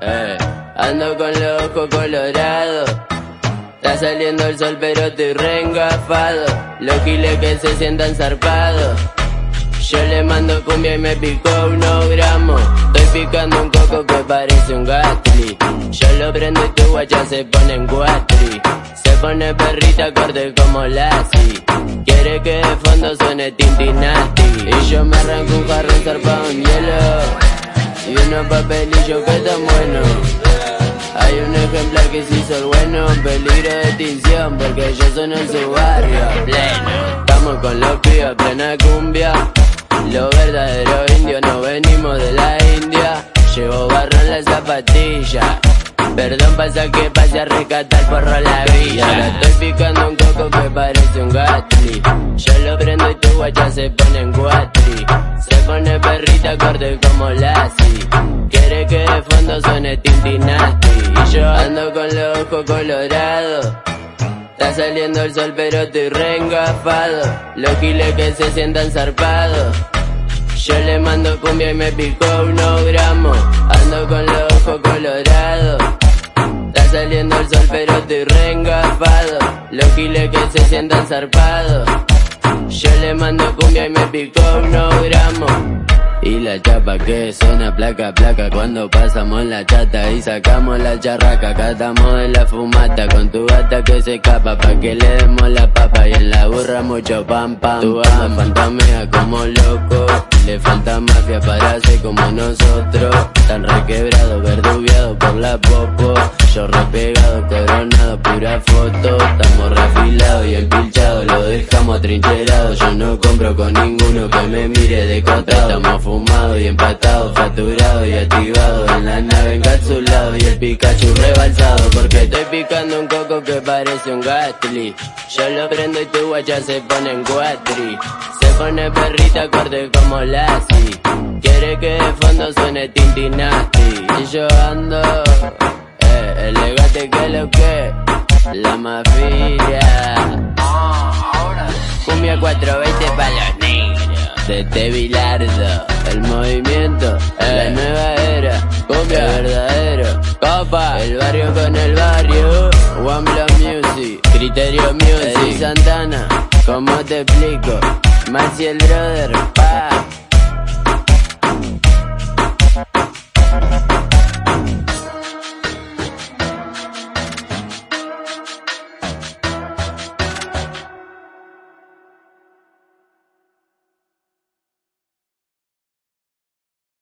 Eh, ando con los ojos colorados. Está saliendo el sol pero estoy reengafado. Los giles que se sientan zarpados. Yo le mando cumbia y me picó unos gramos. Estoy picando un coco que parece un gatli. Yo lo prendo y tu guacha se pone en guatri. Se pone perrita corte como Lassie. Quiere que de fondo suene Tintinati. Y yo me arranco un jarrón zarpado en hielo. Y unos papelillos que tan buenos. Hay un ejemplar que se hizo el bueno en peligro de extinción porque yo soy en su barrio pleno. Estamos con los pibes plena cumbia. Los verdaderos indios no venimos de la India. Llevo barro en la zapatilla. Perdón pasa que pase a rescatar porro la villa. Ahora estoy picando un coco que parece un gatli. Yo lo prendo y tu guacha se pone en guatri. Corte como Lassie. Quiere que de fondo suene Tintinati. Y yo ando con los ojos colorados. Está saliendo el sol pero estoy reengafado. Los giles que se sientan zarpados. Yo le mando cumbia y me picó unos gramos Ando con los ojos colorados. Está saliendo el sol pero estoy reengafado. Los giles que se sientan zarpados. Yo le mando cumbia y me picó unos gramos y la chapa que suena placa placa cuando pasamos la chata y sacamos la charraca, catamos en la fumata con tu gata que se escapa pa' que le demos la papa y en la burra mucho pam pam. Tu alma fantamea como loco, le falta mafia para ser como nosotros, tan requebrado, verdugueado por la popo, yo repegado, coronado, pura foto, estamos reafilados y empilchados, lo dejamos atrincherado, yo no compro con ninguno que me mire de costado, estamos fumado y empatado, facturado y activado En la nave encapsulado y el Pikachu rebalsado. Porque estoy picando un coco que parece un gatli Yo lo prendo y tu guacha se pone en cuatri. Se pone perrita corte como Lassie. Quiere que de fondo suene Tintinati Y yo ando, eh, elegante que lo que La mafia. Cumbia 420 pa' los negros De Bilardo. El movimiento, la nueva era. Cumbia. Verdadero. Copa, el barrio con el barrio. One Block Music. Criterio Music. Eddie Santana, ¿cómo te explico? Maxi el brother, pa